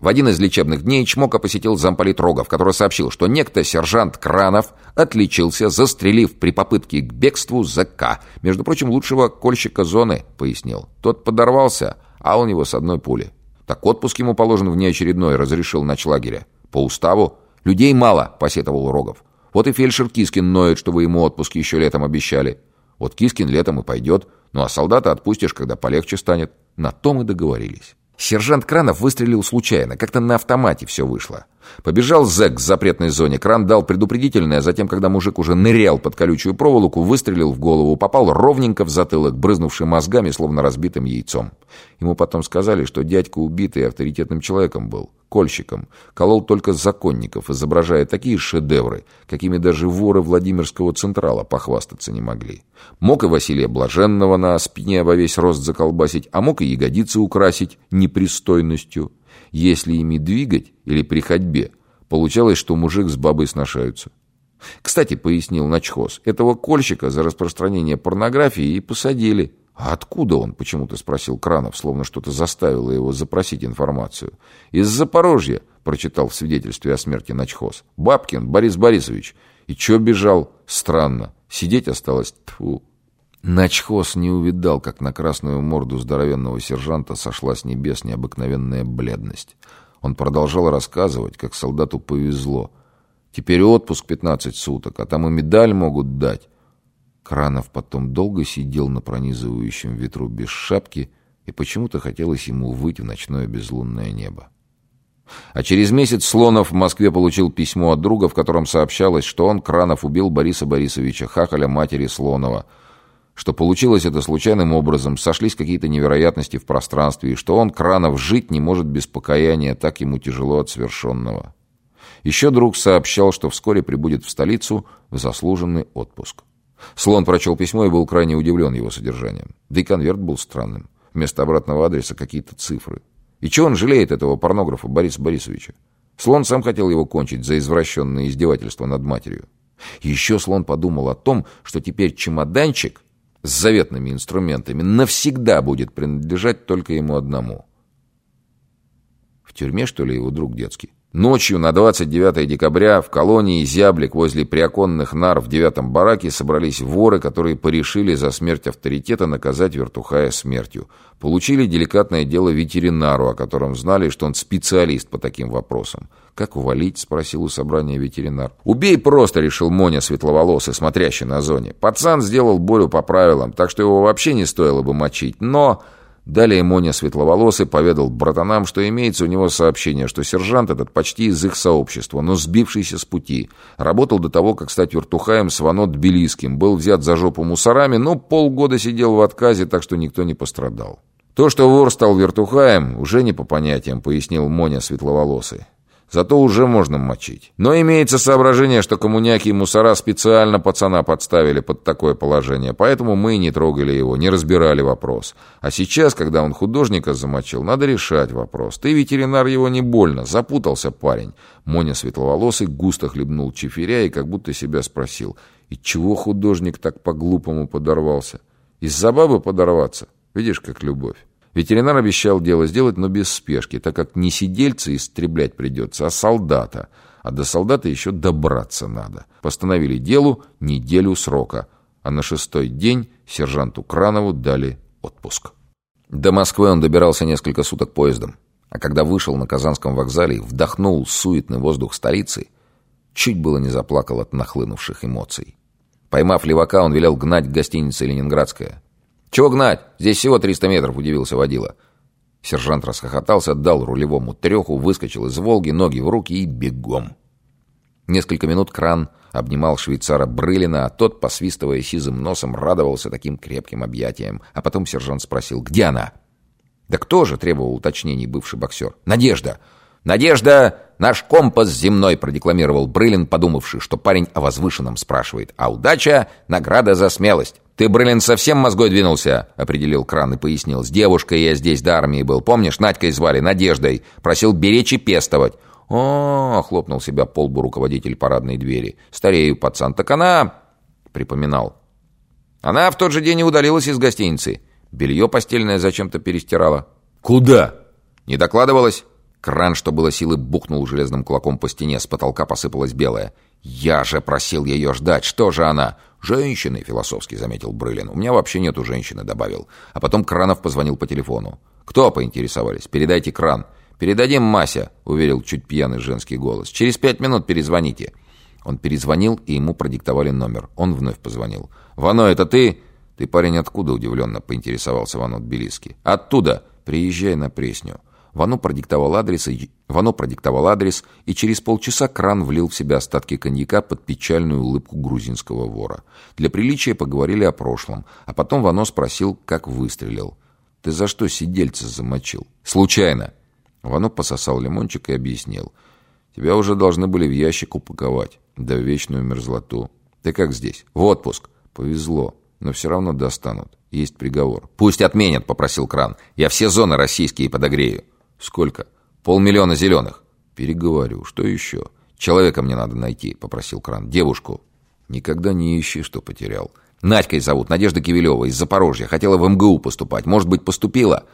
В один из лечебных дней Чмока посетил замполит Рогов, который сообщил, что некто сержант Кранов отличился, застрелив при попытке к бегству ЗК. Между прочим, лучшего кольщика зоны, пояснил. Тот подорвался, а он его с одной пули. Так отпуск ему положен внеочередной, разрешил начлагеря. По уставу людей мало, посетовал Рогов. Вот и фельдшер Кискин ноет, что вы ему отпуск еще летом обещали. Вот Кискин летом и пойдет, ну а солдата отпустишь, когда полегче станет. На том и договорились. Сержант Кранов выстрелил случайно, как-то на автомате все вышло. Побежал зэк к запретной зоне, кран дал предупредительное, а затем, когда мужик уже нырял под колючую проволоку, выстрелил в голову, попал ровненько в затылок, брызнувший мозгами, словно разбитым яйцом. Ему потом сказали, что дядька убитый авторитетным человеком был кольщиком, колол только законников, изображая такие шедевры, какими даже воры Владимирского Централа похвастаться не могли. Мог и Василия Блаженного на спине во весь рост заколбасить, а мог и ягодицы украсить непристойностью. Если ими двигать или при ходьбе, получалось, что мужик с бабой сношаются. Кстати, пояснил начхоз, этого кольщика за распространение порнографии и посадили – «А откуда он?» — почему-то спросил Кранов, словно что-то заставило его запросить информацию. «Из Запорожья», — прочитал в свидетельстве о смерти начхоз. «Бабкин Борис Борисович. И чё бежал? Странно. Сидеть осталось? Тьфу». Начхоз не увидал, как на красную морду здоровенного сержанта сошла с небес необыкновенная бледность. Он продолжал рассказывать, как солдату повезло. Теперь отпуск 15 суток, а там и медаль могут дать. Кранов потом долго сидел на пронизывающем ветру без шапки, и почему-то хотелось ему выйти в ночное безлунное небо. А через месяц Слонов в Москве получил письмо от друга, в котором сообщалось, что он, Кранов, убил Бориса Борисовича Хахаля, матери Слонова, что получилось это случайным образом, сошлись какие-то невероятности в пространстве, и что он, Кранов, жить не может без покаяния, так ему тяжело от свершенного. Еще друг сообщал, что вскоре прибудет в столицу в заслуженный отпуск. Слон прочел письмо и был крайне удивлен его содержанием. Да и конверт был странным. Вместо обратного адреса какие-то цифры. И чего он жалеет этого порнографа Бориса Борисовича? Слон сам хотел его кончить за извращенное издевательство над матерью. Еще слон подумал о том, что теперь чемоданчик с заветными инструментами навсегда будет принадлежать только ему одному. В тюрьме, что ли, его друг детский? Ночью на 29 декабря в колонии Зяблик возле приоконных нар в девятом бараке собрались воры, которые порешили за смерть авторитета наказать вертухая смертью. Получили деликатное дело ветеринару, о котором знали, что он специалист по таким вопросам. «Как увалить?» — спросил у собрания ветеринар. «Убей просто!» — решил Моня светловолосый, смотрящий на зоне. Пацан сделал Борю по правилам, так что его вообще не стоило бы мочить. Но... Далее Моня Светловолосый поведал братанам, что имеется у него сообщение, что сержант этот почти из их сообщества, но сбившийся с пути. Работал до того, как стать вертухаем с Вано Тбилисским. Был взят за жопу мусорами, но полгода сидел в отказе, так что никто не пострадал. То, что вор стал вертухаем, уже не по понятиям, пояснил Моня Светловолосый. Зато уже можно мочить. Но имеется соображение, что коммуняки и мусора специально пацана подставили под такое положение, поэтому мы не трогали его, не разбирали вопрос. А сейчас, когда он художника замочил, надо решать вопрос. Ты ветеринар его не больно, запутался парень. Моня светловолосый густо хлебнул чефиря и как будто себя спросил, и чего художник так по-глупому подорвался? Из-за бабы подорваться? Видишь, как любовь. Ветеринар обещал дело сделать, но без спешки, так как не сидельца истреблять придется, а солдата. А до солдата еще добраться надо. Постановили делу неделю срока, а на шестой день сержанту Кранову дали отпуск. До Москвы он добирался несколько суток поездом, а когда вышел на Казанском вокзале и вдохнул суетный воздух столицы, чуть было не заплакал от нахлынувших эмоций. Поймав левака, он велел гнать к гостинице «Ленинградская». «Чего гнать? Здесь всего 300 метров», — удивился водила. Сержант расхохотался, дал рулевому треху, выскочил из «Волги», ноги в руки и бегом. Несколько минут кран обнимал швейцара Брылина, а тот, посвистывая сизым носом, радовался таким крепким объятиям. А потом сержант спросил, где она? «Да кто же?» — требовал уточнений бывший боксер. «Надежда!» «Надежда — наш компас земной», — продекламировал Брылин, подумавший, что парень о возвышенном спрашивает. «А удача — награда за смелость». «Ты, Брылин, совсем мозгой двинулся?» — определил Кран и пояснил. «С девушкой я здесь до армии был. Помнишь, Надькой звали, Надеждой. Просил беречь и пестовать». «О, -о, -о хлопнул себя полбу руководитель парадной двери. «Старею, пацан. Так она...» — припоминал. «Она в тот же день и удалилась из гостиницы. Белье постельное зачем-то перестирала». «Куда?» «Не докладывалась?» Кран, что было силы, бухнул железным кулаком по стене, с потолка посыпалась белая. «Я же просил ее ждать! Что же она?» «Женщины», — философски заметил Брылин. «У меня вообще нету женщины», — добавил. А потом Кранов позвонил по телефону. «Кто?» — поинтересовались. «Передайте кран». «Передадим Мася», — уверил чуть пьяный женский голос. «Через пять минут перезвоните». Он перезвонил, и ему продиктовали номер. Он вновь позвонил. «Вано, это ты?» «Ты, парень, откуда?» — удивленно поинтересовался Вано Тбилисский. «Оттуда. Приезжай на Пресню». Вано продиктовал адрес, и... Вано продиктовал адрес, и через полчаса кран влил в себя остатки коньяка под печальную улыбку грузинского вора. Для приличия поговорили о прошлом, а потом Вано спросил, как выстрелил. «Ты за что сидельца замочил?» «Случайно!» Вано пососал лимончик и объяснил. «Тебя уже должны были в ящик упаковать, да вечную мерзлоту. Ты как здесь? В отпуск?» «Повезло, но все равно достанут. Есть приговор». «Пусть отменят», — попросил Кран. «Я все зоны российские подогрею». «Сколько?» «Полмиллиона зеленых». «Переговорю. Что еще?» «Человека мне надо найти», — попросил Кран. «Девушку». «Никогда не ищи, что потерял». «Надькой зовут, Надежда Кивилева, из Запорожья. Хотела в МГУ поступать. Может быть, поступила?»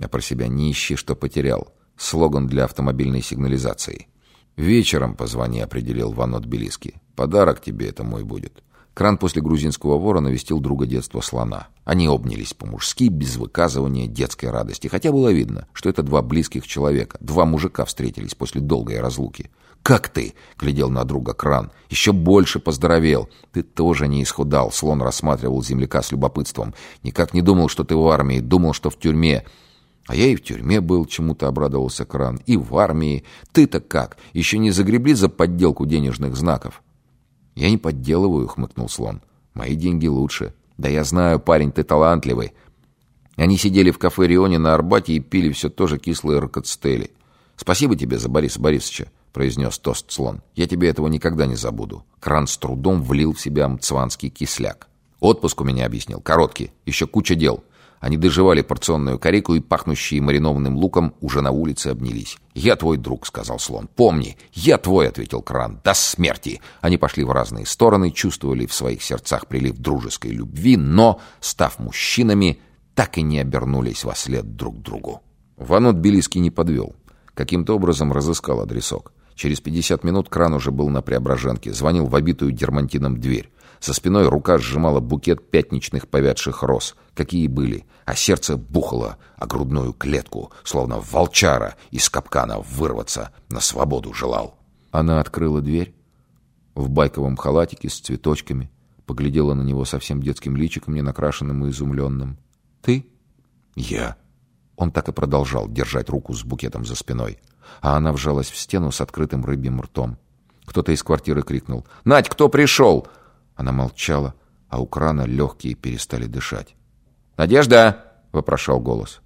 А про себя «Не ищи, что потерял». Слоган для автомобильной сигнализации. «Вечером позвони», — определил Ванот Белиски. «Подарок тебе это мой будет». Кран после грузинского вора навестил друга детства слона. Они обнялись по-мужски, без выказывания детской радости. Хотя было видно, что это два близких человека. Два мужика встретились после долгой разлуки. «Как ты?» — глядел на друга Кран. «Еще больше поздоровел. Ты тоже не исхудал». Слон рассматривал земляка с любопытством. «Никак не думал, что ты в армии. Думал, что в тюрьме». «А я и в тюрьме был», — чему-то обрадовался Кран. «И в армии. Ты-то как? Еще не загребли за подделку денежных знаков?» «Я не подделываю», — хмыкнул слон. «Мои деньги лучше». «Да я знаю, парень, ты талантливый». Они сидели в кафе «Рионе» на Арбате и пили все тоже кислые ракоцтели. «Спасибо тебе за Бориса Борисовича», — произнес тост слон. «Я тебе этого никогда не забуду». Кран с трудом влил в себя мцванский кисляк. «Отпуск у меня объяснил. Короткий. Еще куча дел. Они доживали порционную корейку и, пахнущие маринованным луком, уже на улице обнялись. «Я твой друг», — сказал слон. «Помни, я твой», — ответил кран. «До смерти». Они пошли в разные стороны, чувствовали в своих сердцах прилив дружеской любви, но, став мужчинами, так и не обернулись во след друг другу. Ванот Белиский не подвел. Каким-то образом разыскал адресок. Через 50 минут кран уже был на Преображенке, звонил в обитую дермантином дверь. За спиной рука сжимала букет пятничных повядших роз, какие были, а сердце бухало о грудную клетку, словно волчара из капкана вырваться на свободу желал. Она открыла дверь в байковом халатике с цветочками, поглядела на него совсем детским личиком, ненакрашенным и изумленным. «Ты?» «Я». Он так и продолжал держать руку с букетом за спиной, а она вжалась в стену с открытым рыбьим ртом. Кто-то из квартиры крикнул «Надь, кто пришел?» Она молчала, а у крана легкие перестали дышать. «Надежда!» — вопрошал голос.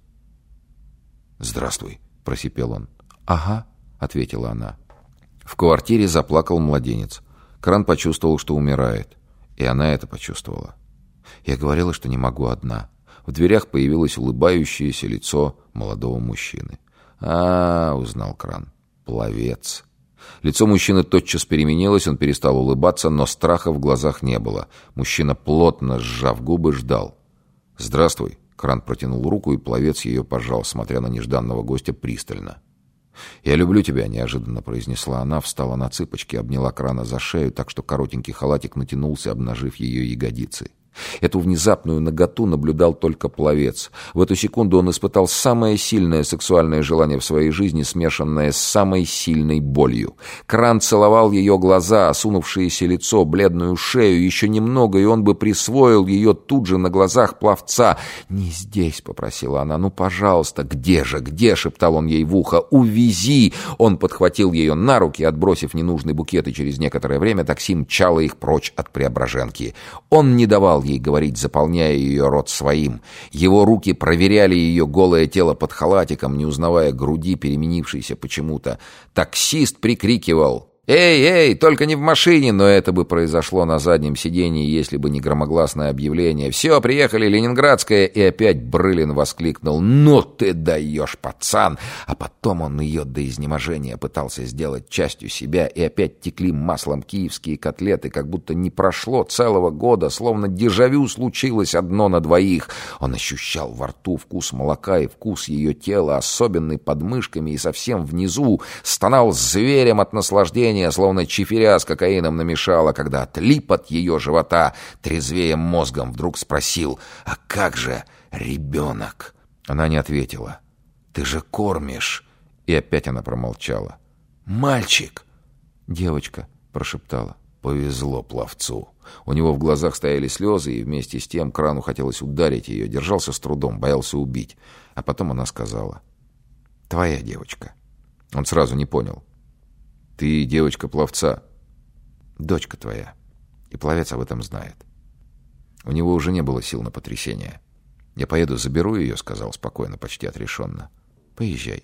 «Здравствуй», — просипел он. «Ага», — ответила она. В квартире заплакал младенец. Кран почувствовал, что умирает. И она это почувствовала. Я говорила, что не могу одна. В дверях появилось улыбающееся лицо молодого мужчины. «А, — узнал Кран, — пловец». Лицо мужчины тотчас переменилось, он перестал улыбаться, но страха в глазах не было. Мужчина, плотно сжав губы, ждал. «Здравствуй!» — Кран протянул руку, и пловец ее пожал, смотря на нежданного гостя пристально. «Я люблю тебя», — неожиданно произнесла она, встала на цыпочки, обняла Крана за шею, так что коротенький халатик натянулся, обнажив ее ягодицы. Эту внезапную наготу наблюдал только пловец. В эту секунду он испытал самое сильное сексуальное желание в своей жизни, смешанное с самой сильной болью. Кран целовал ее глаза, осунувшееся лицо, бледную шею. Еще немного, и он бы присвоил ее тут же на глазах пловца. «Не здесь», — попросила она, — «ну, пожалуйста». «Где же, где?» — шептал он ей в ухо. «Увези!» Он подхватил ее на руки, отбросив ненужный букет, и через некоторое время такси мчало их прочь от Преображенки. Он не давал ей говорить, заполняя ее рот своим. Его руки проверяли ее голое тело под халатиком, не узнавая груди, переменившейся почему-то. Таксист прикрикивал «Эй, эй, только не в машине!» Но это бы произошло на заднем сидении, если бы не громогласное объявление. «Все, приехали, Ленинградская!» И опять Брылин воскликнул. «Ну ты даешь, пацан!» А потом он ее до изнеможения пытался сделать частью себя, и опять текли маслом киевские котлеты, как будто не прошло целого года, словно дежавю случилось одно на двоих. Он ощущал во рту вкус молока и вкус ее тела, особенный под мышками и совсем внизу, стонал зверем от наслаждения, движение, словно чиферя с кокаином намешала, когда отлип от ее живота, трезвея мозгом, вдруг спросил «А как же ребенок?» Она не ответила. «Ты же кормишь!» И опять она промолчала. «Мальчик!» «Девочка!» — прошептала. Повезло пловцу. У него в глазах стояли слезы, и вместе с тем крану хотелось ударить ее. Держался с трудом, боялся убить. А потом она сказала. «Твоя девочка». Он сразу не понял. Ты девочка пловца. Дочка твоя. И пловец об этом знает. У него уже не было сил на потрясение. «Я поеду, заберу ее», — сказал спокойно, почти отрешенно. «Поезжай».